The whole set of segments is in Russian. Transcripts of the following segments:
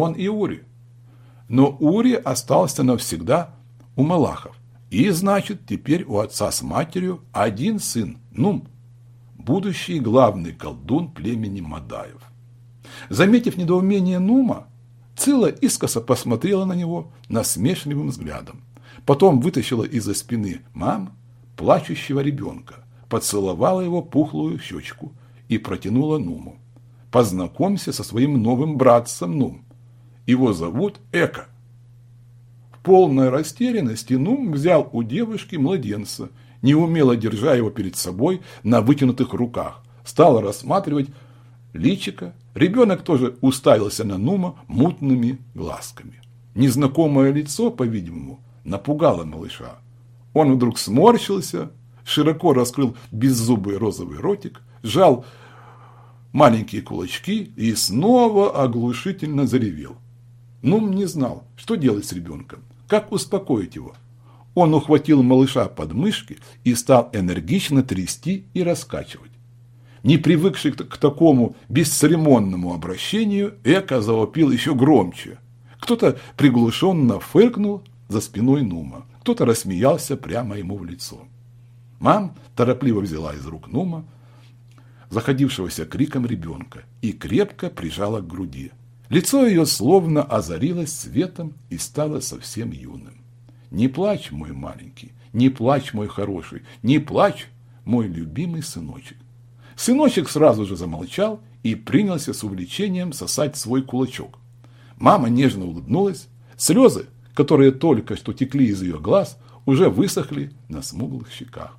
он и Ури. Но Ури остался навсегда у Малахов. И, значит, теперь у отца с матерью один сын, Нум, будущий главный колдун племени Мадаев. Заметив недоумение Нума, Цила искоса посмотрела на него насмешливым взглядом. Потом вытащила из-за спины мам плачущего ребенка, поцеловала его пухлую щечку и протянула Нуму. «Познакомься со своим новым братцем Нум. Его зовут Эка». В полной растерянности Нум взял у девушки младенца, неумело держа его перед собой на вытянутых руках, стал рассматривать личика. Ребенок тоже уставился на Нума мутными глазками. Незнакомое лицо, по-видимому, напугало малыша. Он вдруг сморщился, широко раскрыл беззубый розовый ротик, сжал маленькие кулачки и снова оглушительно заревел. Нум не знал, что делать с ребенком, как успокоить его. Он ухватил малыша под мышки и стал энергично трясти и раскачивать. Не привыкший к такому бесцеремонному обращению, Эка завопил еще громче. Кто-то приглушенно фыркнул за спиной Нума, кто-то рассмеялся прямо ему в лицо. Мам торопливо взяла из рук Нума, заходившегося криком ребенка, и крепко прижала к груди. Лицо ее словно озарилось светом и стало совсем юным. «Не плачь, мой маленький, не плачь, мой хороший, не плачь, мой любимый сыночек. Сыночек сразу же замолчал и принялся с увлечением сосать свой кулачок. Мама нежно улыбнулась. Слезы, которые только что текли из ее глаз, уже высохли на смуглых щеках.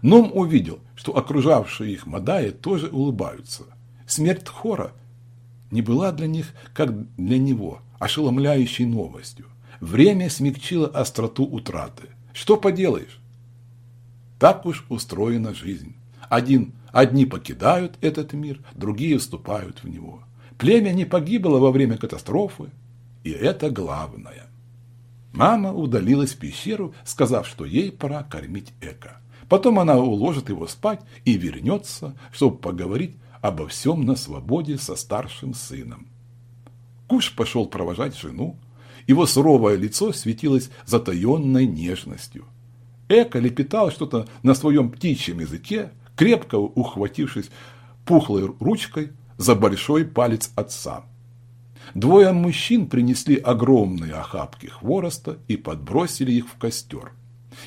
Ном увидел, что окружавшие их Мадаи тоже улыбаются. Смерть Хора не была для них, как для него, ошеломляющей новостью. Время смягчило остроту утраты. Что поделаешь? Так уж устроена жизнь. Один, одни покидают этот мир, другие вступают в него. Племя не погибло во время катастрофы, и это главное. Мама удалилась в пещеру, сказав, что ей пора кормить Эка. Потом она уложит его спать и вернется, чтобы поговорить обо всем на свободе со старшим сыном. Куш пошел провожать жену. Его суровое лицо светилось затаенной нежностью. Эка лепетал что-то на своем птичьем языке, крепко ухватившись пухлой ручкой за большой палец отца. Двое мужчин принесли огромные охапки хвороста и подбросили их в костер.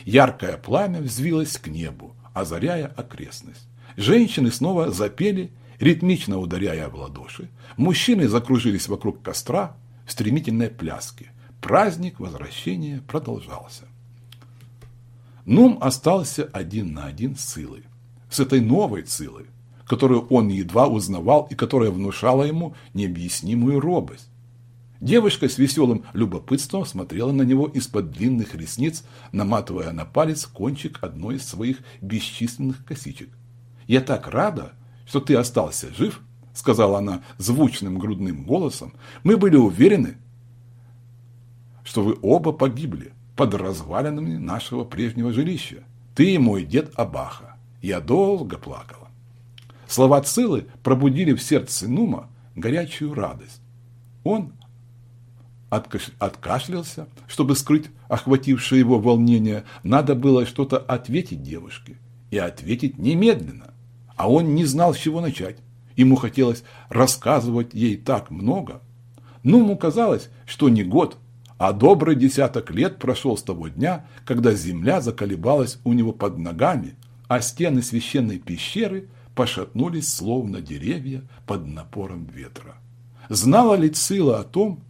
Яркое пламя взвилось к небу, озаряя окрестность. Женщины снова запели, ритмично ударяя в ладоши. Мужчины закружились вокруг костра в стремительной пляске. Праздник возвращения продолжался. Нум остался один на один с Силой с этой новой Цилой, которую он едва узнавал и которая внушала ему необъяснимую робость. Девушка с веселым любопытством смотрела на него из-под длинных ресниц, наматывая на палец кончик одной из своих бесчисленных косичек. «Я так рада, что ты остался жив», — сказала она звучным грудным голосом. «Мы были уверены, что вы оба погибли под развалинами нашего прежнего жилища. Ты и мой дед Абаха. Я долго плакала. Слова Цилы пробудили в сердце Нума горячую радость. Он откаш... откашлялся, чтобы скрыть охватившее его волнение. Надо было что-то ответить девушке. И ответить немедленно. А он не знал, с чего начать. Ему хотелось рассказывать ей так много. Нуму казалось, что не год, а добрый десяток лет прошел с того дня, когда земля заколебалась у него под ногами, а стены священной пещеры пошатнулись, словно деревья под напором ветра. Знала ли Цила о том,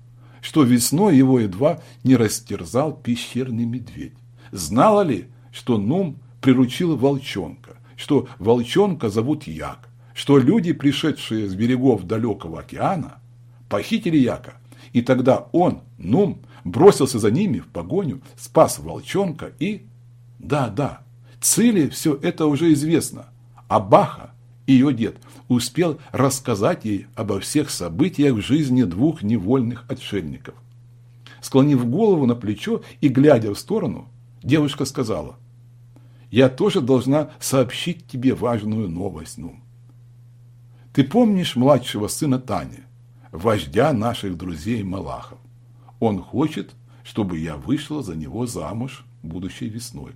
что весной его едва не растерзал пещерный медведь? Знала ли, что Нум приручил волчонка, что волчонка зовут Як, что люди, пришедшие с берегов далекого океана, похитили Яка, и тогда он, Нум, бросился за ними в погоню, спас волчонка и... Да, да, Цели все это уже известно, а Баха, ее дед, успел рассказать ей обо всех событиях в жизни двух невольных отшельников. Склонив голову на плечо и глядя в сторону, девушка сказала, «Я тоже должна сообщить тебе важную новость, ну. Ты помнишь младшего сына Тани, вождя наших друзей Малахов. Он хочет, чтобы я вышла за него замуж будущей весной.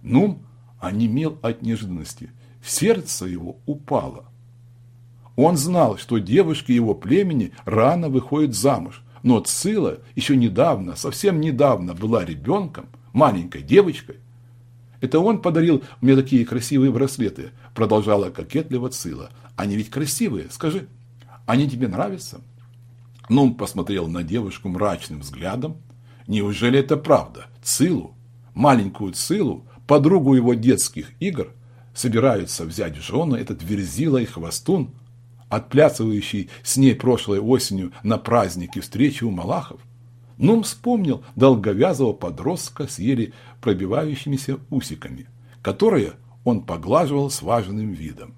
Нум онемел от неожиданности. Сердце его упало. Он знал, что девушки его племени рано выходят замуж, но Цила еще недавно, совсем недавно была ребенком, маленькой девочкой. Это он подарил мне такие красивые браслеты, продолжала кокетливо Цила. Они ведь красивые, скажи, они тебе нравятся? Нум посмотрел на девушку мрачным взглядом. Неужели это правда? Цилу, маленькую Цилу, подругу его детских игр, собираются взять в жены этот верзила и хвостун, отплясывающий с ней прошлой осенью на празднике встречи у Малахов? Нум вспомнил долговязого подростка с еле пробивающимися усиками, которые он поглаживал с важным видом,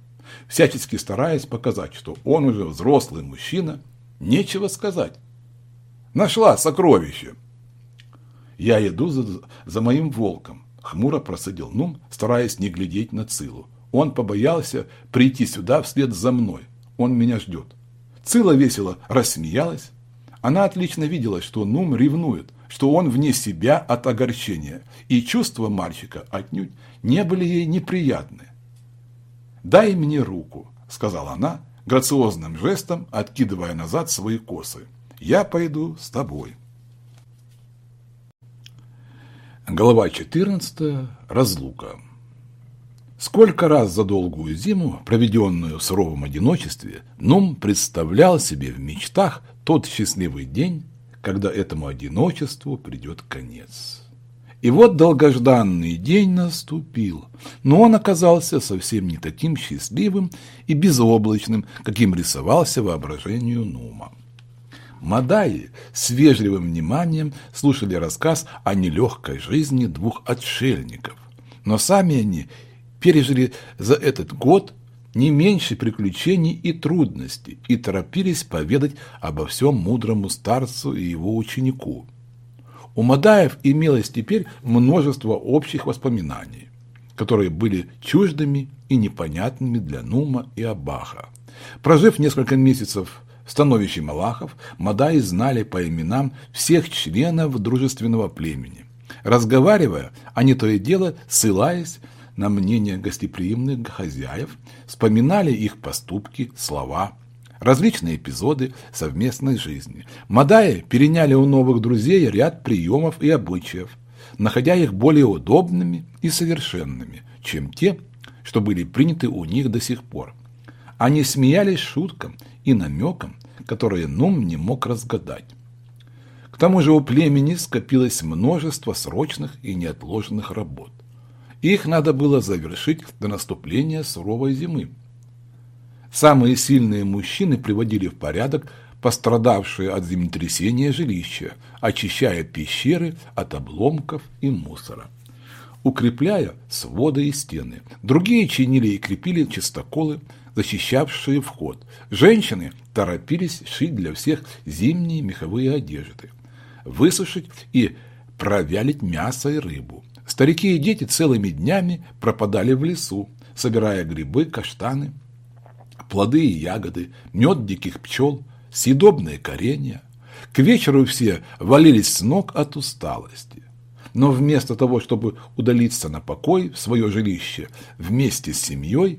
всячески стараясь показать, что он уже взрослый мужчина, нечего сказать. Нашла сокровище. Я иду за, за моим волком, хмуро просадил Нум, стараясь не глядеть на Цилу. Он побоялся прийти сюда вслед за мной. Он меня ждет. Цила весело рассмеялась. Она отлично видела, что Нум ревнует, что он вне себя от огорчения, и чувства мальчика отнюдь не были ей неприятны. «Дай мне руку», – сказала она, грациозным жестом откидывая назад свои косы. «Я пойду с тобой». Глава 14. Разлука. Сколько раз за долгую зиму, проведенную в суровом одиночестве, Нум представлял себе в мечтах тот счастливый день, когда этому одиночеству придет конец. И вот долгожданный день наступил, но он оказался совсем не таким счастливым и безоблачным, каким рисовался воображению Нума. Мадаи с вежливым вниманием слушали рассказ о нелегкой жизни двух отшельников, но сами они пережили за этот год не меньше приключений и трудностей и торопились поведать обо всем мудрому старцу и его ученику. У Мадаев имелось теперь множество общих воспоминаний, которые были чуждыми и непонятными для Нума и Абаха. Прожив несколько месяцев становище Малахов, Мадаи знали по именам всех членов дружественного племени. Разговаривая, они то и дело, ссылаясь на мнение гостеприимных хозяев, вспоминали их поступки, слова, различные эпизоды совместной жизни. Мадаи переняли у новых друзей ряд приемов и обычаев, находя их более удобными и совершенными, чем те, что были приняты у них до сих пор. Они смеялись шуткам и намекам, которые Нум не мог разгадать. К тому же у племени скопилось множество срочных и неотложных работ. Их надо было завершить до наступления суровой зимы. Самые сильные мужчины приводили в порядок пострадавшие от землетрясения жилища, очищая пещеры от обломков и мусора, укрепляя своды и стены. Другие чинили и крепили чистоколы, защищавшие вход. Женщины торопились шить для всех зимние меховые одежды, высушить и провялить мясо и рыбу. Старики и дети целыми днями пропадали в лесу, собирая грибы, каштаны, плоды и ягоды, мед диких пчел, съедобные коренья. К вечеру все валились с ног от усталости. Но вместо того, чтобы удалиться на покой в свое жилище вместе с семьей,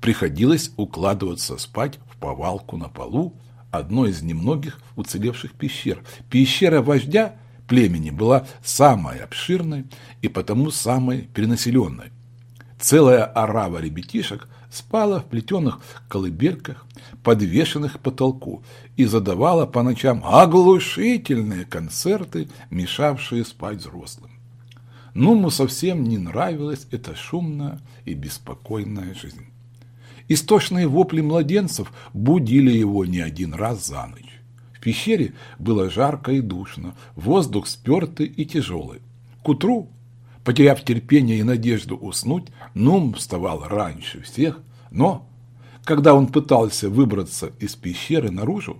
приходилось укладываться спать в повалку на полу одной из немногих уцелевших пещер. Пещера вождя племени была самой обширной и потому самой перенаселенной. Целая орава ребятишек спала в плетеных колыбельках, подвешенных к потолку, и задавала по ночам оглушительные концерты, мешавшие спать взрослым. Нуму совсем не нравилась эта шумная и беспокойная жизнь. Истошные вопли младенцев будили его не один раз за ночь. Пещере было жарко и душно, воздух спертый и тяжелый. К утру, потеряв терпение и надежду уснуть, Нум вставал раньше всех, но, когда он пытался выбраться из пещеры наружу,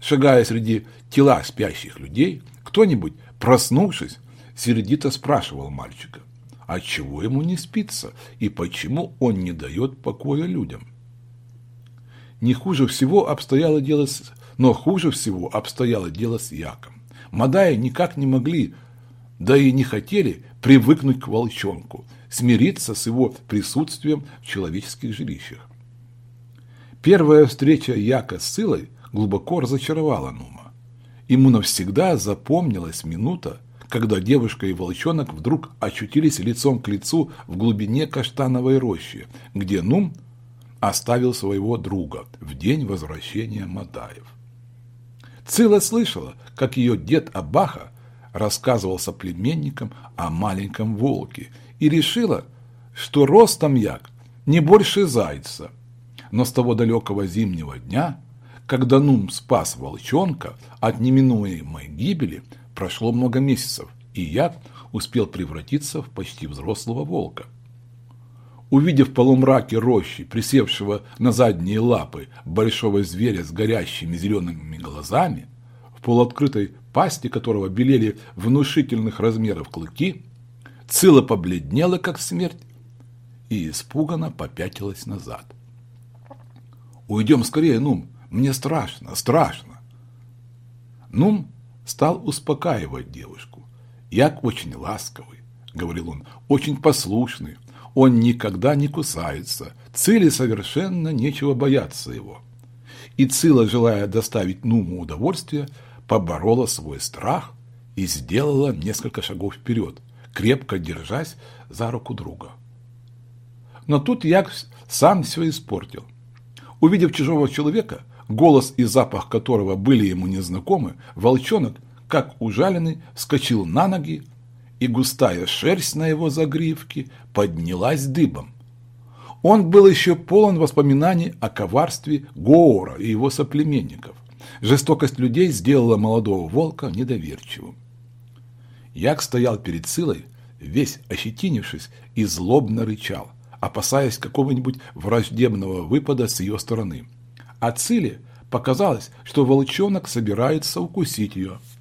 шагая среди тела спящих людей, кто-нибудь, проснувшись, сердито спрашивал мальчика, отчего ему не спится и почему он не дает покоя людям. Не хуже всего обстояло дело с Но хуже всего обстояло дело с Яком. Мадаи никак не могли, да и не хотели привыкнуть к волчонку, смириться с его присутствием в человеческих жилищах. Первая встреча Яка с Силой глубоко разочаровала Нума. Ему навсегда запомнилась минута, когда девушка и волчонок вдруг очутились лицом к лицу в глубине каштановой рощи, где Нум оставил своего друга в день возвращения Мадаев. Цила слышала, как ее дед Абаха рассказывал соплеменникам о маленьком волке и решила, что ростом як не больше зайца. Но с того далекого зимнего дня, когда Нум спас волчонка от неминуемой гибели, прошло много месяцев, и як успел превратиться в почти взрослого волка. Увидев в полумраке рощи, присевшего на задние лапы большого зверя с горящими зелеными глазами, в полуоткрытой пасти которого белели внушительных размеров клыки, Цила побледнела, как смерть, и испуганно попятилась назад. «Уйдем скорее, Нум, мне страшно, страшно!» Нум стал успокаивать девушку. «Як очень ласковый», — говорил он, — «очень послушный, он никогда не кусается. Циле совершенно нечего бояться его. И Цила, желая доставить Нуму удовольствие, поборола свой страх и сделала несколько шагов вперед, крепко держась за руку друга. Но тут Як сам все испортил. Увидев чужого человека, голос и запах которого были ему незнакомы, волчонок, как ужаленный, вскочил на ноги, и густая шерсть на его загривке поднялась дыбом. Он был еще полон воспоминаний о коварстве Гоора и его соплеменников. Жестокость людей сделала молодого волка недоверчивым. Як стоял перед Силой, весь ощетинившись и злобно рычал, опасаясь какого-нибудь враждебного выпада с ее стороны. А Циле показалось, что волчонок собирается укусить ее –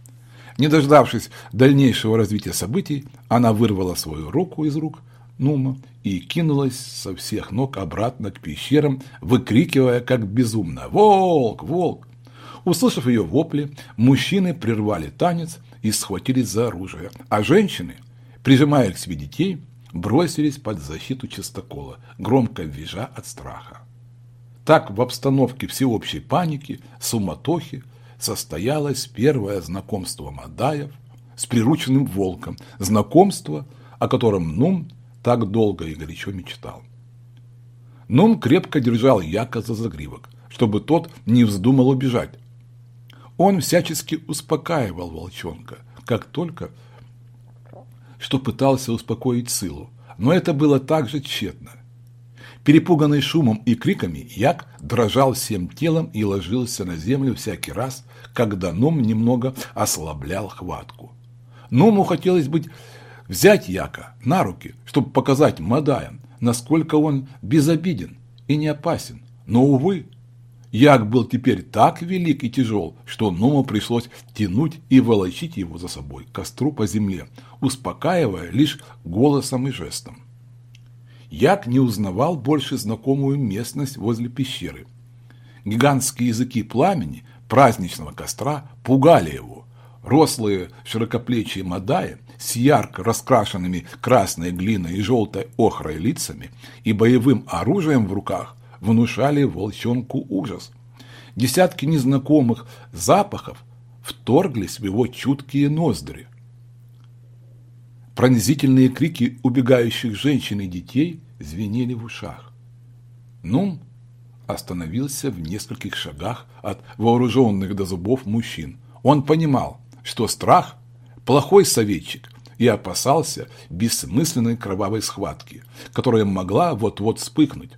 не дождавшись дальнейшего развития событий, она вырвала свою руку из рук Нума и кинулась со всех ног обратно к пещерам, выкрикивая как безумно «Волк! Волк!». Услышав ее вопли, мужчины прервали танец и схватились за оружие, а женщины, прижимая к себе детей, бросились под защиту чистокола, громко визжа от страха. Так в обстановке всеобщей паники, суматохи, состоялось первое знакомство Мадаев с прирученным волком, знакомство, о котором Нум так долго и горячо мечтал. Нум крепко держал Яка за загривок, чтобы тот не вздумал убежать. Он всячески успокаивал волчонка, как только что пытался успокоить Сылу, но это было также тщетно. Перепуганный шумом и криками, Як дрожал всем телом и ложился на землю всякий раз, когда Ном немного ослаблял хватку. Ному хотелось быть взять Яка на руки, чтобы показать Мадаям, насколько он безобиден и не опасен. Но, увы, Як был теперь так велик и тяжел, что Ному пришлось тянуть и волочить его за собой к костру по земле, успокаивая лишь голосом и жестом. Як не узнавал больше знакомую местность возле пещеры. Гигантские языки пламени праздничного костра пугали его. Рослые широкоплечие Мадаи с ярко раскрашенными красной глиной и желтой охрой лицами и боевым оружием в руках внушали волчонку ужас. Десятки незнакомых запахов вторглись в его чуткие ноздри. Пронзительные крики убегающих женщин и детей звенели в ушах. Нум остановился в нескольких шагах от вооруженных до зубов мужчин. Он понимал, что страх – плохой советчик, и опасался бессмысленной кровавой схватки, которая могла вот-вот вспыхнуть.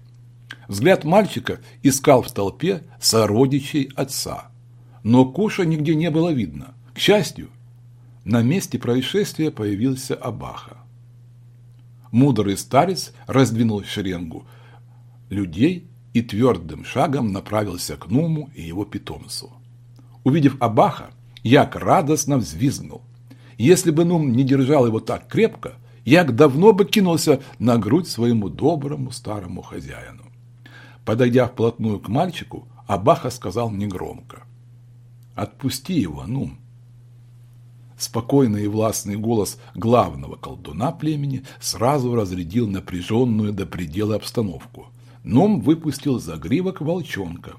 Взгляд мальчика искал в толпе сородичей отца, но Куша нигде не было видно. К счастью, на месте происшествия появился Абаха. Мудрый старец раздвинул шеренгу людей и твердым шагом направился к Нуму и его питомцу. Увидев Абаха, Як радостно взвизгнул. Если бы Нум не держал его так крепко, Як давно бы кинулся на грудь своему доброму старому хозяину. Подойдя вплотную к мальчику, Абаха сказал негромко. Отпусти его, Нум. Спокойный и властный голос главного колдуна племени сразу разрядил напряженную до предела обстановку. Ном выпустил загривок волчонка,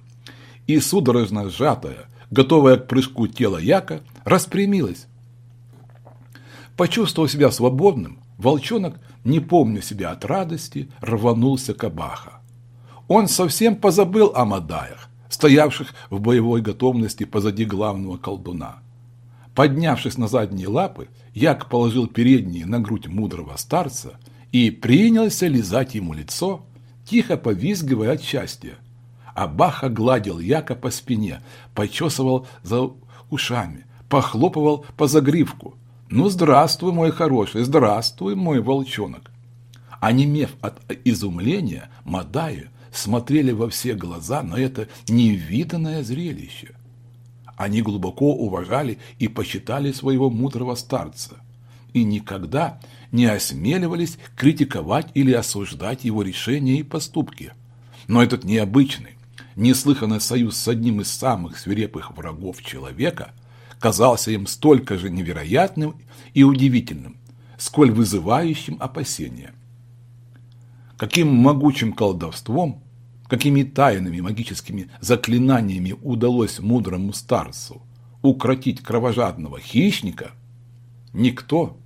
и судорожно сжатая, готовая к прыжку тело Яка, распрямилась. Почувствовав себя свободным, волчонок, не помня себя от радости, рванулся к Абаха. Он совсем позабыл о Мадаях, стоявших в боевой готовности позади главного колдуна. Поднявшись на задние лапы, Як положил передние на грудь мудрого старца и принялся лизать ему лицо, тихо повизгивая от счастья. Абаха гладил Яка по спине, почесывал за ушами, похлопывал по загривку. «Ну, здравствуй, мой хороший, здравствуй, мой волчонок!» Онемев от изумления, Мадаю смотрели во все глаза на это невиданное зрелище. Они глубоко уважали и почитали своего мудрого старца и никогда не осмеливались критиковать или осуждать его решения и поступки. Но этот необычный, неслыханный союз с одним из самых свирепых врагов человека казался им столько же невероятным и удивительным, сколь вызывающим опасения. Каким могучим колдовством какими тайными магическими заклинаниями удалось мудрому старцу укротить кровожадного хищника, никто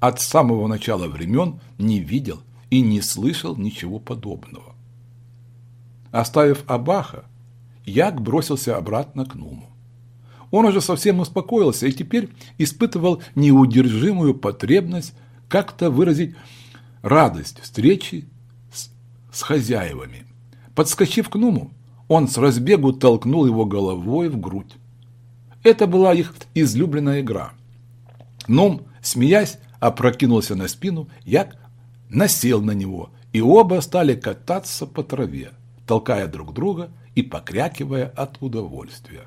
от самого начала времен не видел и не слышал ничего подобного. Оставив Абаха, Як бросился обратно к Нуму. Он уже совсем успокоился и теперь испытывал неудержимую потребность как-то выразить радость встречи с, с хозяевами. Подскочив к Нуму, он с разбегу толкнул его головой в грудь. Это была их излюбленная игра. Нум, смеясь, опрокинулся на спину, Як насел на него, и оба стали кататься по траве, толкая друг друга и покрякивая от удовольствия.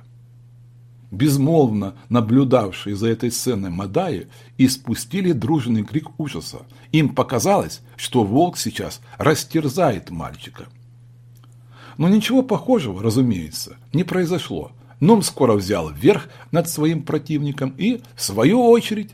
Безмолвно наблюдавшие за этой сценой Мадаи испустили дружный крик ужаса. Им показалось, что волк сейчас растерзает мальчика – но ничего похожего, разумеется, не произошло. Ном скоро взял верх над своим противником и, в свою очередь,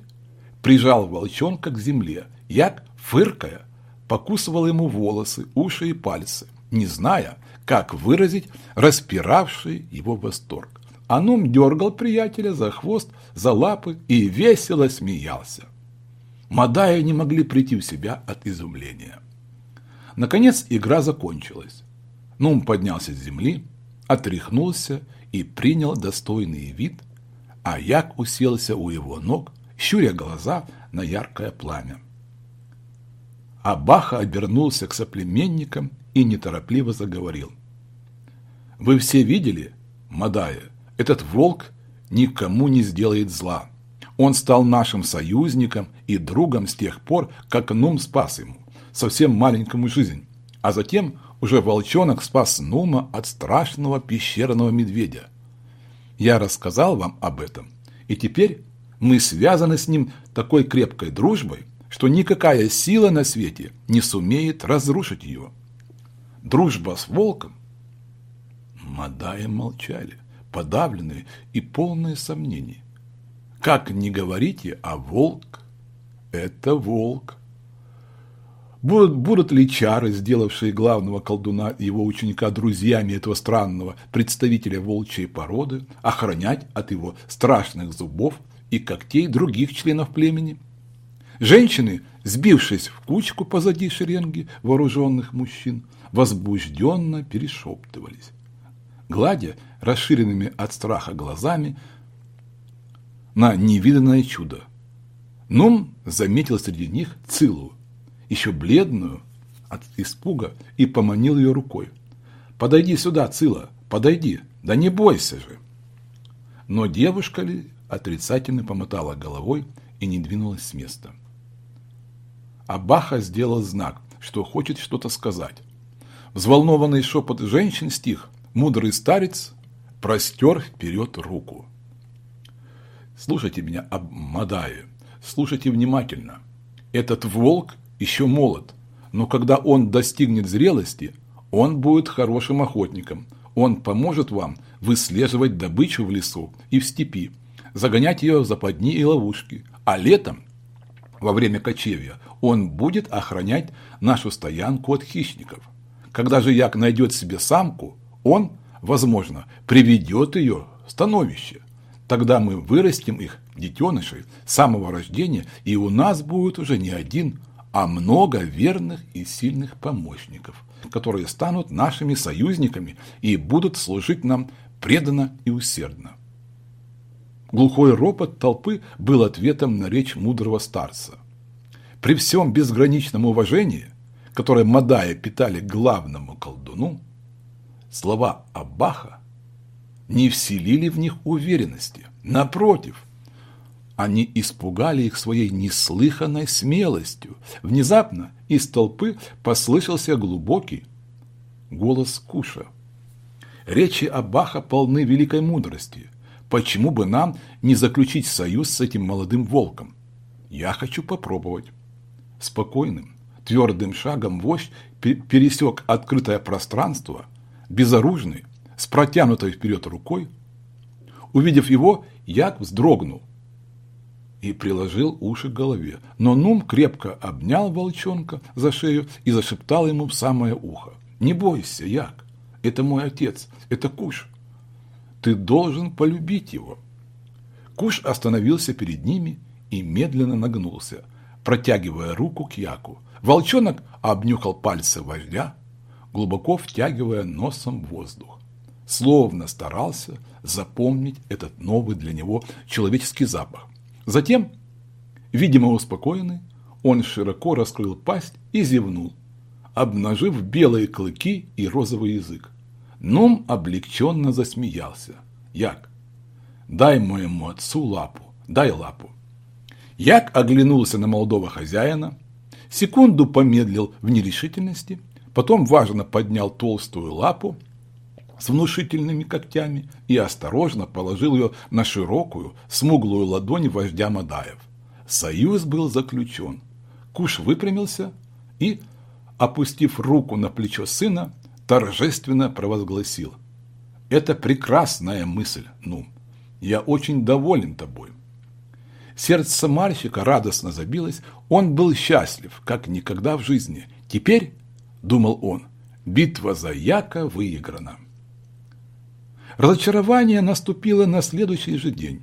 прижал волчонка к земле. Як, фыркая, покусывал ему волосы, уши и пальцы, не зная, как выразить распиравший его восторг. А Ном дергал приятеля за хвост, за лапы и весело смеялся. Мадая не могли прийти в себя от изумления. Наконец игра закончилась. Нум поднялся с земли, отряхнулся и принял достойный вид, а Як уселся у его ног, щуря глаза на яркое пламя. Абаха обернулся к соплеменникам и неторопливо заговорил. «Вы все видели, Мадая, этот волк никому не сделает зла. Он стал нашим союзником и другом с тех пор, как Нум спас ему, совсем маленькому жизнь, а затем уже волчонок спас Нума от страшного пещерного медведя. Я рассказал вам об этом, и теперь мы связаны с ним такой крепкой дружбой, что никакая сила на свете не сумеет разрушить ее. Дружба с волком? Мадаи молчали, подавленные и полные сомнений. Как не говорите, а волк – это волк. Будут, будут ли чары, сделавшие главного колдуна и его ученика друзьями этого странного представителя волчьей породы, охранять от его страшных зубов и когтей других членов племени? Женщины, сбившись в кучку позади шеренги вооруженных мужчин, возбужденно перешептывались, гладя расширенными от страха глазами на невиданное чудо. Нум заметил среди них Цилу, еще бледную от испуга, и поманил ее рукой. «Подойди сюда, Цила, подойди, да не бойся же!» Но девушка ли отрицательно помотала головой и не двинулась с места. Абаха сделал знак, что хочет что-то сказать. Взволнованный шепот женщин стих, мудрый старец простер вперед руку. «Слушайте меня, Абмадае, слушайте внимательно. Этот волк еще молод, но когда он достигнет зрелости, он будет хорошим охотником. Он поможет вам выслеживать добычу в лесу и в степи, загонять ее в западни и ловушки, а летом, во время кочевья, он будет охранять нашу стоянку от хищников. Когда же як найдет себе самку, он, возможно, приведет ее в становище. Тогда мы вырастим их, детенышей, с самого рождения, и у нас будет уже не один, а много верных и сильных помощников, которые станут нашими союзниками и будут служить нам преданно и усердно. Глухой ропот толпы был ответом на речь мудрого старца. При всем безграничном уважении, которое Мадая питали главному колдуну, слова Аббаха не вселили в них уверенности. Напротив, они испугали их своей неслыханной смелостью. Внезапно из толпы послышался глубокий голос Куша. Речи Аббаха полны великой мудрости. Почему бы нам не заключить союз с этим молодым волком? Я хочу попробовать. Спокойным, твердым шагом вождь пересек открытое пространство, безоружный, с протянутой вперед рукой. Увидев его, Як вздрогнул и приложил уши к голове. Но Нум крепко обнял волчонка за шею и зашептал ему в самое ухо. «Не бойся, Як, это мой отец, это Куш. Ты должен полюбить его». Куш остановился перед ними и медленно нагнулся, протягивая руку к Яку. Волчонок обнюхал пальцы вождя, глубоко втягивая носом воздух, словно старался запомнить этот новый для него человеческий запах. Затем, видимо успокоенный, он широко раскрыл пасть и зевнул, обнажив белые клыки и розовый язык. Ном облегченно засмеялся. Як, дай моему отцу лапу, дай лапу. Як оглянулся на молодого хозяина, секунду помедлил в нерешительности, потом важно поднял толстую лапу с внушительными когтями и осторожно положил ее на широкую, смуглую ладонь вождя Мадаев. Союз был заключен. Куш выпрямился и, опустив руку на плечо сына, торжественно провозгласил. «Это прекрасная мысль, ну, я очень доволен тобой». Сердце мальчика радостно забилось, он был счастлив, как никогда в жизни. Теперь, думал он, битва за Яка выиграна. Разочарование наступило на следующий же день.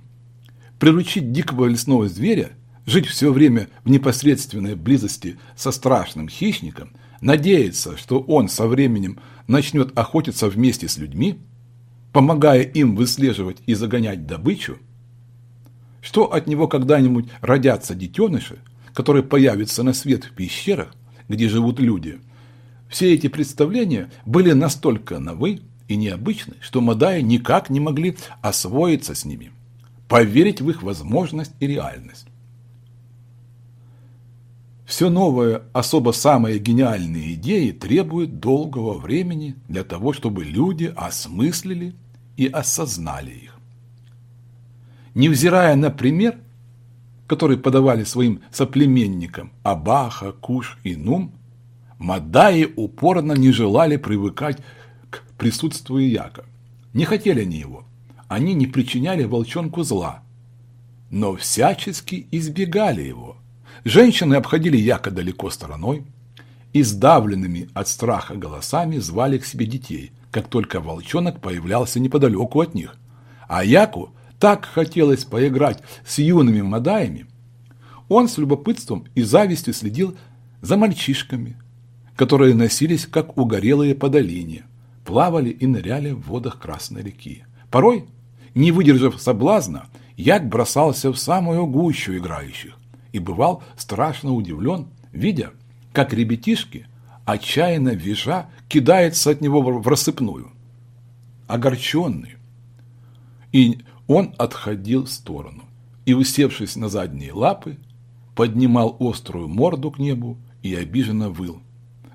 Приручить дикого лесного зверя, жить все время в непосредственной близости со страшным хищником, надеяться, что он со временем начнет охотиться вместе с людьми, помогая им выслеживать и загонять добычу, что от него когда-нибудь родятся детеныши, которые появятся на свет в пещерах, где живут люди. Все эти представления были настолько новы, и необычны, что Мадаи никак не могли освоиться с ними, поверить в их возможность и реальность. Все новое, особо самые гениальные идеи требуют долгого времени для того, чтобы люди осмыслили и осознали их. Невзирая на пример, который подавали своим соплеменникам Абаха, Куш и Нум, Мадаи упорно не желали привыкать присутствию Яка. Не хотели они его. Они не причиняли волчонку зла, но всячески избегали его. Женщины обходили Яка далеко стороной и сдавленными от страха голосами звали к себе детей, как только волчонок появлялся неподалеку от них. А Яку так хотелось поиграть с юными мадаями, он с любопытством и завистью следил за мальчишками, которые носились, как угорелые по долине – плавали и ныряли в водах Красной реки. Порой, не выдержав соблазна, Як бросался в самую гущу играющих и бывал страшно удивлен, видя, как ребятишки, отчаянно визжа, кидаются от него в рассыпную. Огорченный. И он отходил в сторону и, усевшись на задние лапы, поднимал острую морду к небу и обиженно выл.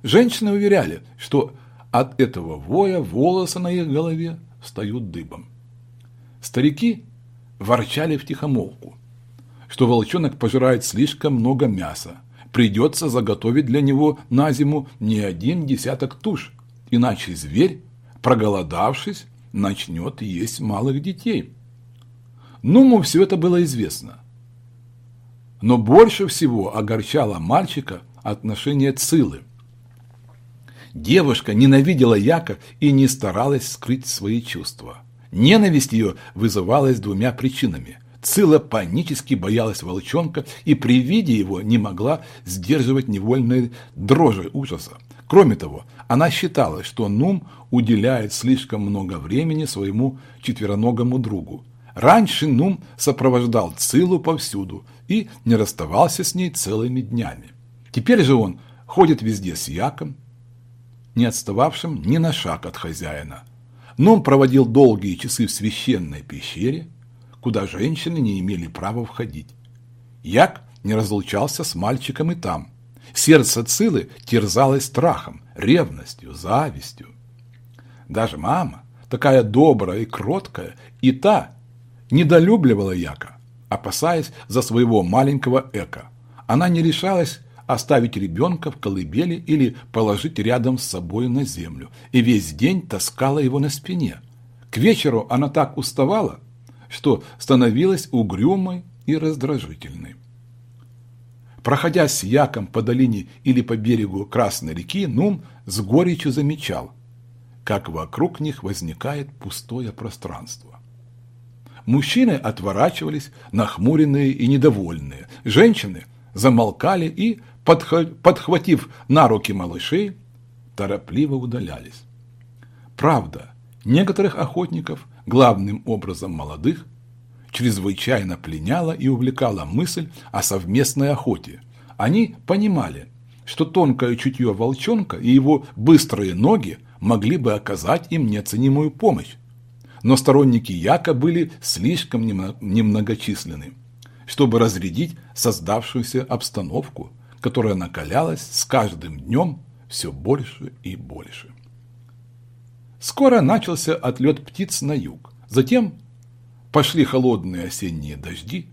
Женщины уверяли, что от этого воя волосы на их голове встают дыбом. Старики ворчали в тихомолку, что волчонок пожирает слишком много мяса. Придется заготовить для него на зиму не один десяток туш, иначе зверь проголодавшись, начнет есть малых детей. Нуму все это было известно. Но больше всего огорчало мальчика отношение Цилы. Девушка ненавидела Яка и не старалась скрыть свои чувства. Ненависть ее вызывалась двумя причинами. Цила панически боялась волчонка и при виде его не могла сдерживать невольной дрожи ужаса. Кроме того, она считала, что Нум уделяет слишком много времени своему четвероногому другу. Раньше Нум сопровождал Цилу повсюду и не расставался с ней целыми днями. Теперь же он ходит везде с Яком, не отстававшим ни на шаг от хозяина. Нум проводил долгие часы в священной пещере, куда женщины не имели права входить. Як не разлучался с мальчиком и там – Сердце Цилы терзалось страхом, ревностью, завистью. Даже мама, такая добрая и кроткая, и та недолюбливала Яка, опасаясь за своего маленького эка. Она не решалась оставить ребенка в колыбели или положить рядом с собой на землю, и весь день таскала его на спине. К вечеру она так уставала, что становилась угрюмой и раздражительной. Проходя с яком по долине или по берегу Красной реки, Нум с горечью замечал, как вокруг них возникает пустое пространство. Мужчины отворачивались, нахмуренные и недовольные. Женщины замолкали и, подхватив на руки малышей, торопливо удалялись. Правда, некоторых охотников, главным образом молодых, чрезвычайно пленяла и увлекала мысль о совместной охоте. Они понимали, что тонкое чутье волчонка и его быстрые ноги могли бы оказать им неоценимую помощь. Но сторонники Яка были слишком немногочисленны, чтобы разрядить создавшуюся обстановку, которая накалялась с каждым днем все больше и больше. Скоро начался отлет птиц на юг. Затем Пошли холодные осенние дожди,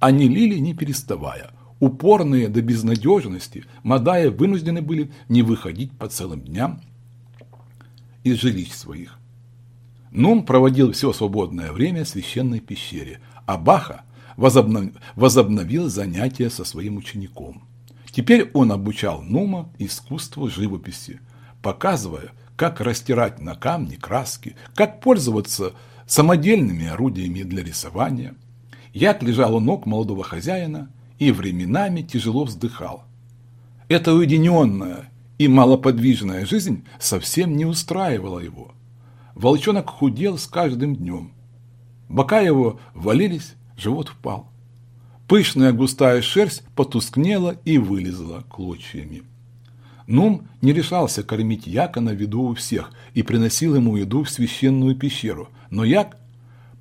они лили не переставая. Упорные до безнадежности, Мадаи вынуждены были не выходить по целым дням из жилищ своих. Нум проводил все свободное время в священной пещере, а Баха возобнов... возобновил занятия со своим учеником. Теперь он обучал Нума искусству живописи, показывая, как растирать на камне краски, как пользоваться самодельными орудиями для рисования. Як лежал у ног молодого хозяина и временами тяжело вздыхал. Эта уединенная и малоподвижная жизнь совсем не устраивала его. Волчонок худел с каждым днем. Бока его валились, живот впал. Пышная густая шерсть потускнела и вылезла клочьями. Нум не решался кормить Яка на виду у всех и приносил ему еду в священную пещеру, но Як,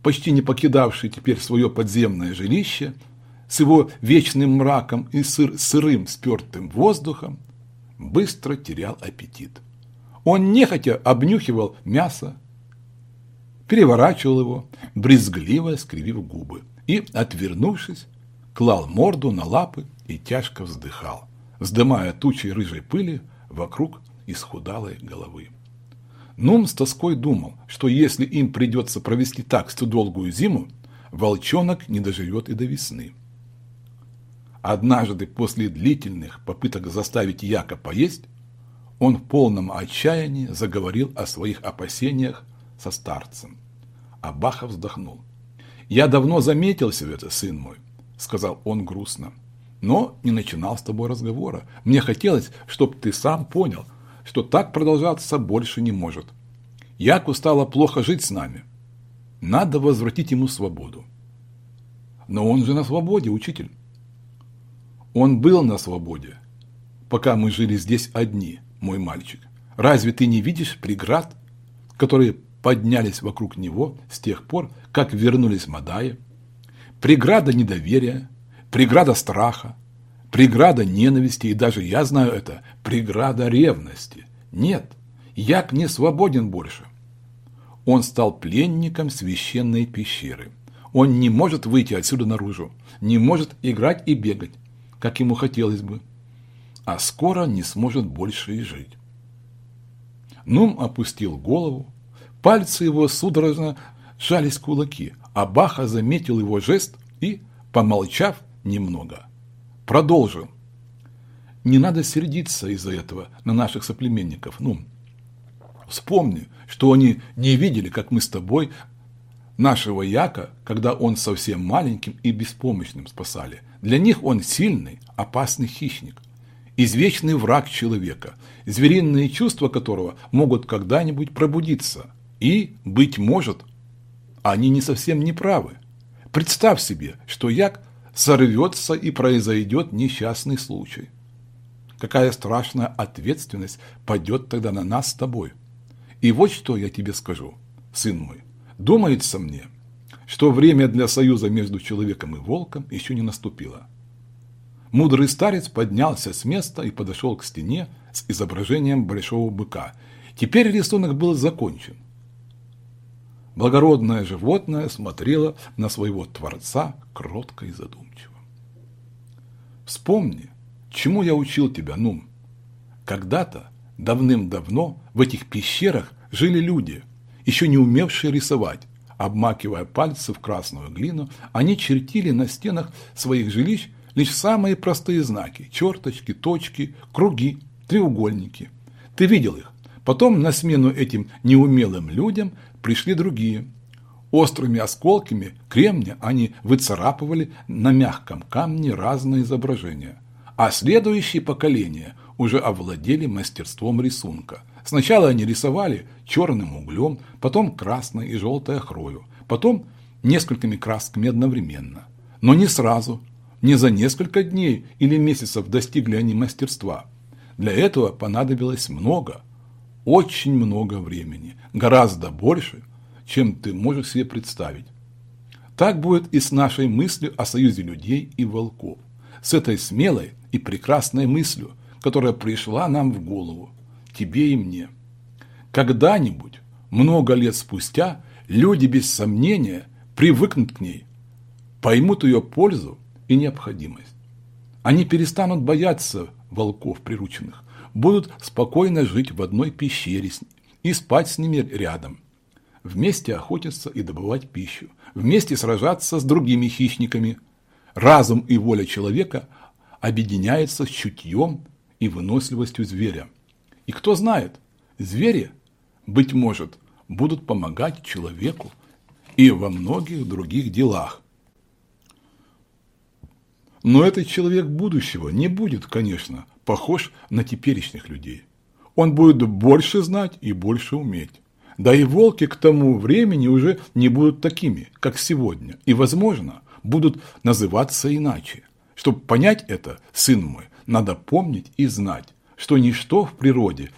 почти не покидавший теперь свое подземное жилище, с его вечным мраком и сыр, сырым спертым воздухом, быстро терял аппетит. Он нехотя обнюхивал мясо, переворачивал его, брезгливо скривив губы, и, отвернувшись, клал морду на лапы и тяжко вздыхал вздымая тучи рыжей пыли вокруг исхудалой головы. Нум с тоской думал, что если им придется провести так всю долгую зиму, волчонок не доживет и до весны. Однажды после длительных попыток заставить Яка поесть, он в полном отчаянии заговорил о своих опасениях со старцем. Абаха вздохнул. «Я давно заметил все это, сын мой», — сказал он грустно но не начинал с тобой разговора. Мне хотелось, чтобы ты сам понял, что так продолжаться больше не может. Яку стало плохо жить с нами. Надо возвратить ему свободу. Но он же на свободе, учитель. Он был на свободе, пока мы жили здесь одни, мой мальчик. Разве ты не видишь преград, которые поднялись вокруг него с тех пор, как вернулись Мадаи? Преграда недоверия, преграда страха, преграда ненависти, и даже я знаю это, преграда ревности. Нет, Як не свободен больше. Он стал пленником священной пещеры. Он не может выйти отсюда наружу, не может играть и бегать, как ему хотелось бы, а скоро не сможет больше и жить. Нум опустил голову Пальцы его судорожно сжались кулаки, а Баха заметил его жест и, помолчав немного, продолжил. Не надо сердиться из-за этого на наших соплеменников. Ну, вспомни, что они не видели, как мы с тобой нашего Яка, когда он совсем маленьким и беспомощным спасали. Для них он сильный, опасный хищник, извечный враг человека, звериные чувства которого могут когда-нибудь пробудиться. И, быть может, они не совсем неправы. Представь себе, что Як сорвется и произойдет несчастный случай. Какая страшная ответственность падет тогда на нас с тобой. И вот что я тебе скажу, сын мой. Думается мне, что время для союза между человеком и волком еще не наступило. Мудрый старец поднялся с места и подошел к стене с изображением большого быка. Теперь рисунок был закончен. Благородное животное смотрело на своего Творца кротко и задумчиво. Вспомни, чему я учил тебя, Нум. Когда-то, давным-давно, в этих пещерах жили люди, еще не умевшие рисовать. Обмакивая пальцы в красную глину, они чертили на стенах своих жилищ лишь самые простые знаки – черточки, точки, круги, треугольники. Ты видел их. Потом на смену этим неумелым людям пришли другие. Острыми осколками кремня они выцарапывали на мягком камне разные изображения. А следующие поколения уже овладели мастерством рисунка – Сначала они рисовали черным углем, потом красной и желтой охрою, потом несколькими красками одновременно. Но не сразу, не за несколько дней или месяцев достигли они мастерства. Для этого понадобилось много, очень много времени, гораздо больше, чем ты можешь себе представить. Так будет и с нашей мыслью о союзе людей и волков, с этой смелой и прекрасной мыслью, которая пришла нам в голову тебе и мне. Когда-нибудь, много лет спустя, люди без сомнения привыкнут к ней, поймут ее пользу и необходимость. Они перестанут бояться волков прирученных, будут спокойно жить в одной пещере и спать с ними рядом, вместе охотиться и добывать пищу, вместе сражаться с другими хищниками. Разум и воля человека объединяются с чутьем и выносливостью зверя. И кто знает, звери, быть может, будут помогать человеку и во многих других делах. Но этот человек будущего не будет, конечно, похож на теперешних людей. Он будет больше знать и больше уметь. Да и волки к тому времени уже не будут такими, как сегодня, и, возможно, будут называться иначе. Чтобы понять это, сын мой, надо помнить и знать, что ничто в природе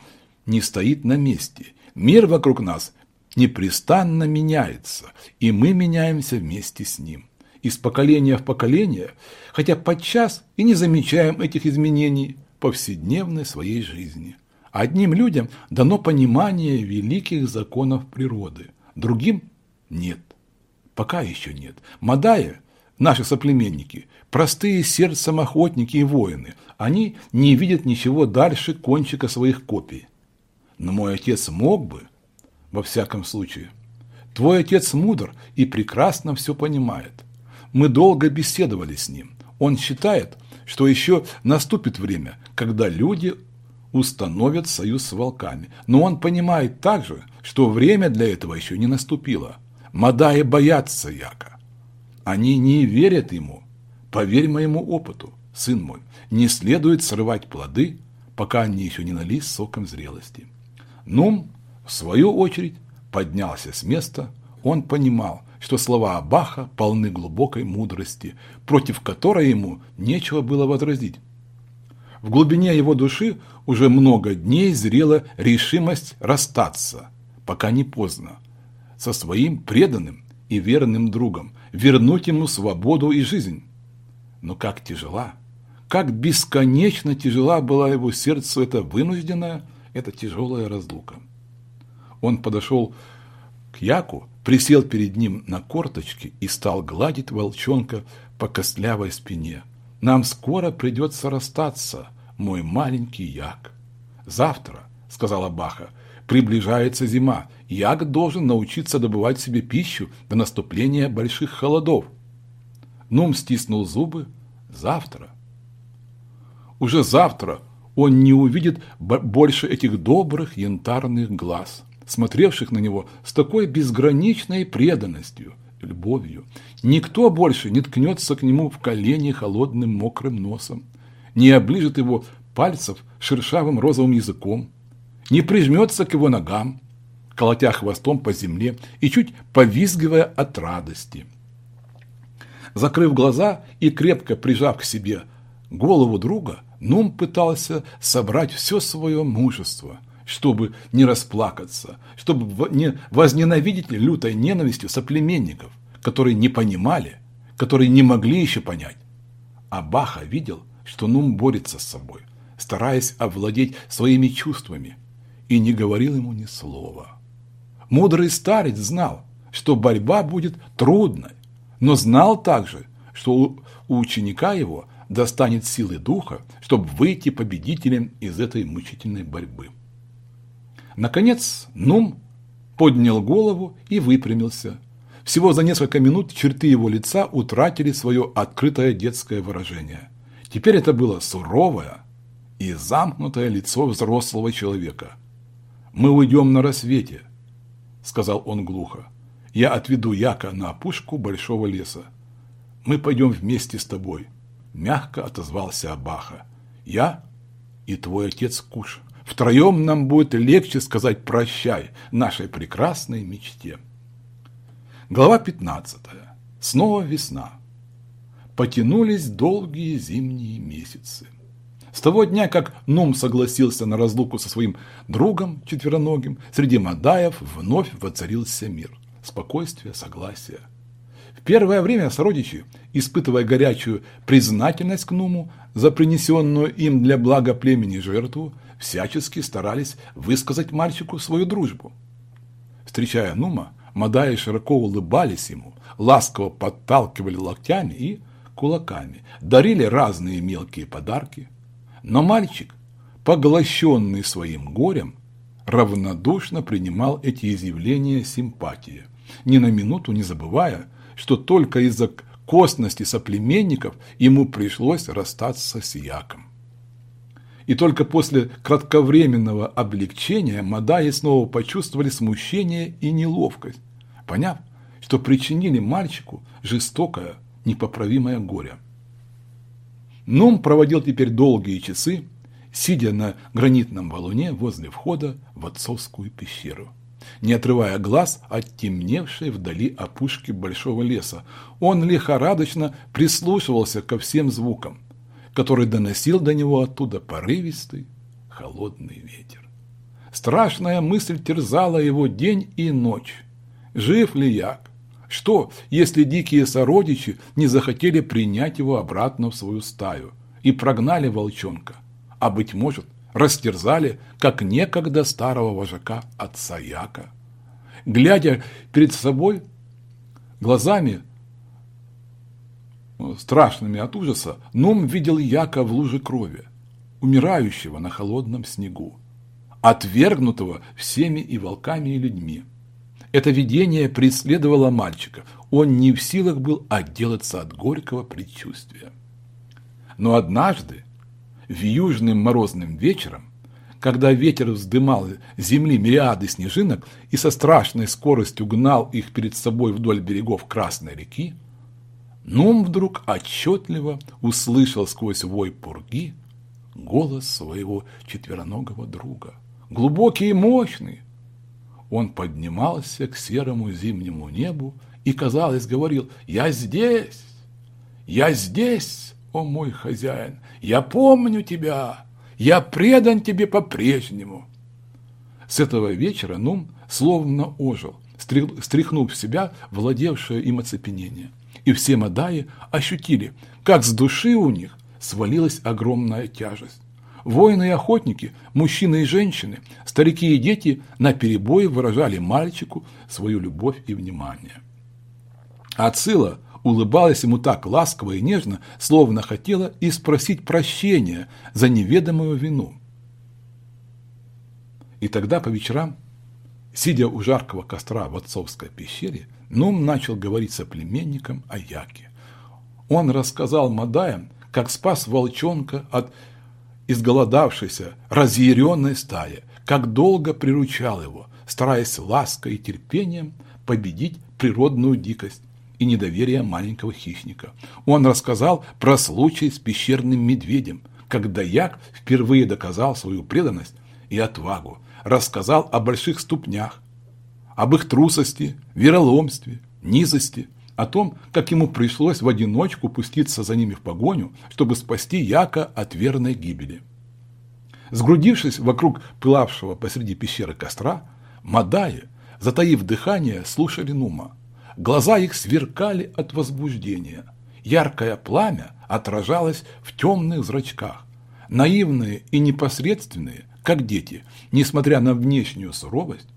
не стоит на месте. Мир вокруг нас непрестанно меняется, и мы меняемся вместе с ним. Из поколения в поколение, хотя подчас и не замечаем этих изменений повседневной своей жизни. Одним людям дано понимание великих законов природы, другим – нет. Пока еще нет. Мадая, наши соплеменники, простые сердцем охотники и воины – они не видят ничего дальше кончика своих копий. Но мой отец мог бы, во всяком случае. Твой отец мудр и прекрасно все понимает. Мы долго беседовали с ним. Он считает, что еще наступит время, когда люди установят союз с волками. Но он понимает также, что время для этого еще не наступило. Мадаи боятся Яка. Они не верят ему. Поверь моему опыту сын мой, не следует срывать плоды, пока они еще не налились соком зрелости. Нум, в свою очередь, поднялся с места. Он понимал, что слова Абаха полны глубокой мудрости, против которой ему нечего было возразить. В глубине его души уже много дней зрела решимость расстаться, пока не поздно, со своим преданным и верным другом, вернуть ему свободу и жизнь. Но как тяжела как бесконечно тяжела была его сердцу эта вынужденная, эта тяжелая разлука. Он подошел к Яку, присел перед ним на корточки и стал гладить волчонка по костлявой спине. «Нам скоро придется расстаться, мой маленький Як». «Завтра», — сказала Баха, — «приближается зима, як должен научиться добывать себе пищу до наступления больших холодов. Нум стиснул зубы. Завтра. Уже завтра он не увидит больше этих добрых янтарных глаз, смотревших на него с такой безграничной преданностью, любовью. Никто больше не ткнется к нему в колени холодным мокрым носом, не оближет его пальцев шершавым розовым языком, не прижмется к его ногам, колотя хвостом по земле и чуть повизгивая от радости. Закрыв глаза и крепко прижав к себе голову друга, Нум пытался собрать все свое мужество, чтобы не расплакаться, чтобы не возненавидеть лютой ненавистью соплеменников, которые не понимали, которые не могли еще понять. А Баха видел, что Нум борется с собой, стараясь овладеть своими чувствами, и не говорил ему ни слова. Мудрый старец знал, что борьба будет трудной, но знал также, что у ученика его достанет силы духа, чтобы выйти победителем из этой мучительной борьбы. Наконец Нум поднял голову и выпрямился. Всего за несколько минут черты его лица утратили свое открытое детское выражение. Теперь это было суровое и замкнутое лицо взрослого человека. «Мы уйдем на рассвете», – сказал он глухо. «Я отведу Яка на опушку большого леса. Мы пойдем вместе с тобой», – мягко отозвался Абаха. «Я и твой отец Куш. Втроем нам будет легче сказать «прощай» нашей прекрасной мечте». Глава 15. Снова весна. Потянулись долгие зимние месяцы. С того дня, как Нум согласился на разлуку со своим другом четвероногим, среди Мадаев вновь воцарился мир, спокойствие, согласие. В первое время сородичи, испытывая горячую признательность к Нуму за принесенную им для блага племени жертву, всячески старались высказать мальчику свою дружбу. Встречая Нума, Мадаи широко улыбались ему, ласково подталкивали локтями и кулаками, дарили разные мелкие подарки – но мальчик, поглощенный своим горем, равнодушно принимал эти изъявления симпатии, ни на минуту не забывая, что только из-за костности соплеменников ему пришлось расстаться с Яком. И только после кратковременного облегчения Мадаи снова почувствовали смущение и неловкость, поняв, что причинили мальчику жестокое, непоправимое горе. Нум проводил теперь долгие часы, сидя на гранитном валуне возле входа в отцовскую пещеру. Не отрывая глаз от темневшей вдали опушки большого леса, он лихорадочно прислушивался ко всем звукам, которые доносил до него оттуда порывистый, холодный ветер. Страшная мысль терзала его день и ночь. Жив ли Як? Что, если дикие сородичи не захотели принять его обратно в свою стаю и прогнали волчонка, а, быть может, растерзали, как некогда старого вожака отца Яка? Глядя перед собой глазами, страшными от ужаса, Ном видел Яка в луже крови, умирающего на холодном снегу, отвергнутого всеми и волками, и людьми. Это видение преследовало мальчика. Он не в силах был отделаться от горького предчувствия. Но однажды, в южным морозным вечером, когда ветер вздымал земли мириады снежинок и со страшной скоростью гнал их перед собой вдоль берегов Красной реки, Нум вдруг отчетливо услышал сквозь вой пурги голос своего четвероногого друга. Глубокий и мощный, он поднимался к серому зимнему небу и, казалось, говорил «Я здесь! Я здесь, о мой хозяин! Я помню тебя! Я предан тебе по-прежнему!» С этого вечера Нум словно ожил, стряхнув в себя владевшее им оцепенение. И все Мадаи ощутили, как с души у них свалилась огромная тяжесть. Воины и охотники, мужчины и женщины, старики и дети наперебой выражали мальчику свою любовь и внимание. А Цила улыбалась ему так ласково и нежно, словно хотела и спросить прощения за неведомую вину. И тогда по вечерам Сидя у жаркого костра в отцовской пещере, Нум начал говорить соплеменникам о Яке. Он рассказал Мадаям, как спас волчонка от изголодавшейся, разъяренной стаи, как долго приручал его, стараясь лаской и терпением победить природную дикость и недоверие маленького хищника. Он рассказал про случай с пещерным медведем, когда Як впервые доказал свою преданность и отвагу, рассказал о больших ступнях, об их трусости, вероломстве, низости, о том, как ему пришлось в одиночку пуститься за ними в погоню, чтобы спасти Яка от верной гибели. Сгрудившись вокруг пылавшего посреди пещеры костра, Мадаи, затаив дыхание, слушали Нума. Глаза их сверкали от возбуждения. Яркое пламя отражалось в темных зрачках. Наивные и непосредственные, как дети, несмотря на внешнюю суровость,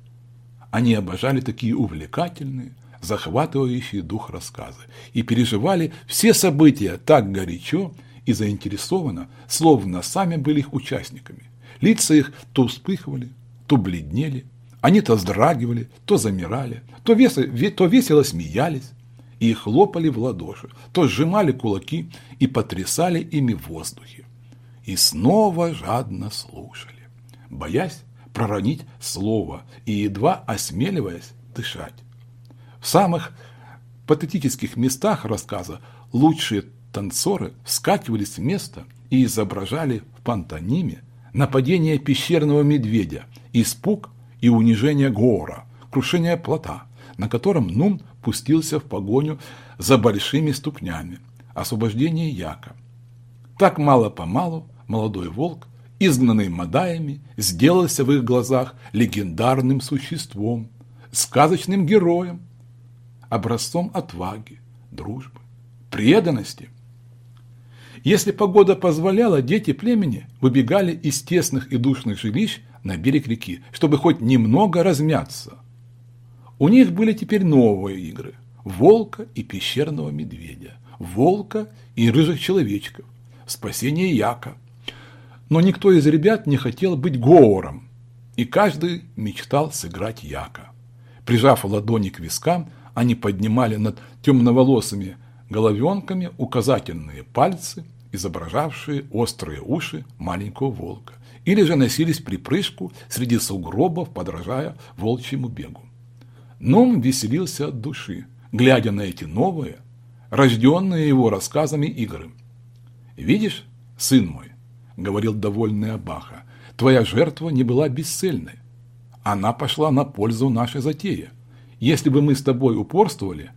они обожали такие увлекательные, захватывающие дух рассказы и переживали все события так горячо и заинтересованно, словно сами были их участниками. Лица их то вспыхивали, то бледнели, они то вздрагивали, то замирали, то, весело, то весело смеялись и хлопали в ладоши, то сжимали кулаки и потрясали ими в воздухе. И снова жадно слушали боясь проронить слово и едва осмеливаясь дышать. В самых патетических местах рассказа лучшие танцоры вскакивались с места и изображали в пантониме нападение пещерного медведя, испуг и унижение гора, крушение плота, на котором Нум пустился в погоню за большими ступнями, освобождение Яка. Так мало-помалу молодой волк изгнанный Мадаями, сделался в их глазах легендарным существом, сказочным героем, образцом отваги, дружбы, преданности. Если погода позволяла, дети племени выбегали из тесных и душных жилищ на берег реки, чтобы хоть немного размяться. У них были теперь новые игры – волка и пещерного медведя, волка и рыжих человечков, спасение Яка, но никто из ребят не хотел быть говором, и каждый мечтал сыграть яка. Прижав ладони к вискам, они поднимали над темноволосыми головенками указательные пальцы, изображавшие острые уши маленького волка, или же носились при прыжку среди сугробов, подражая волчьему бегу. Ном веселился от души, глядя на эти новые, рожденные его рассказами игры. «Видишь, сын мой, – говорил довольный Абаха, – «твоя жертва не была бесцельной. Она пошла на пользу нашей затеи. Если бы мы с тобой упорствовали,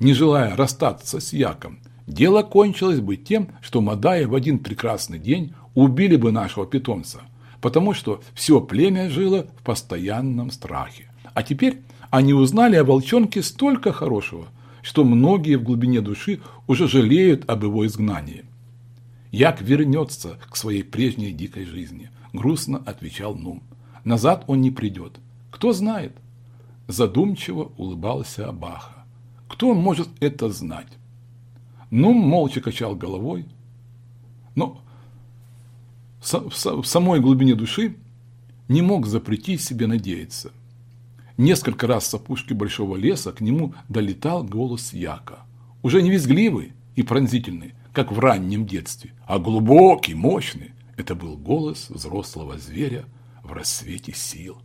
не желая расстаться с Яком, дело кончилось бы тем, что Мадая в один прекрасный день убили бы нашего питомца, потому что все племя жило в постоянном страхе. А теперь они узнали о волчонке столько хорошего, что многие в глубине души уже жалеют об его изгнании. Як вернется к своей прежней дикой жизни, грустно отвечал Нум. Назад он не придет. Кто знает? Задумчиво улыбался Абаха. Кто может это знать? Нум молча качал головой, но в самой глубине души не мог запретить себе надеяться. Несколько раз с опушки большого леса к нему долетал голос Яка, уже не визгливый и пронзительный, как в раннем детстве, а глубокий, мощный. Это был голос взрослого зверя в рассвете сил.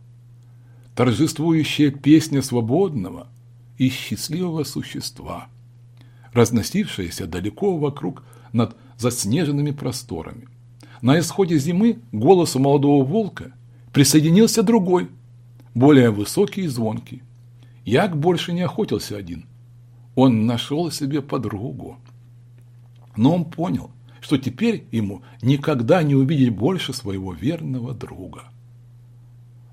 Торжествующая песня свободного и счастливого существа, разносившаяся далеко вокруг над заснеженными просторами. На исходе зимы голосу молодого волка присоединился другой, более высокий и звонкий. Як больше не охотился один. Он нашел себе подругу. Но он понял, что теперь ему никогда не увидеть больше своего верного друга.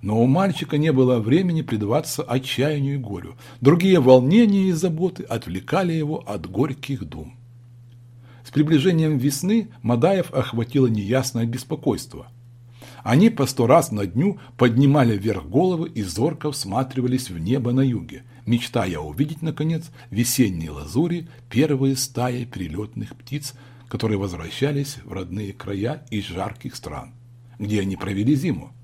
Но у мальчика не было времени предаваться отчаянию и горю. Другие волнения и заботы отвлекали его от горьких дум. С приближением весны Мадаев охватило неясное беспокойство. Они по сто раз на дню поднимали вверх головы и зорко всматривались в небо на юге – мечтая увидеть, наконец, весенние лазури первые стаи перелетных птиц, которые возвращались в родные края из жарких стран, где они провели зиму,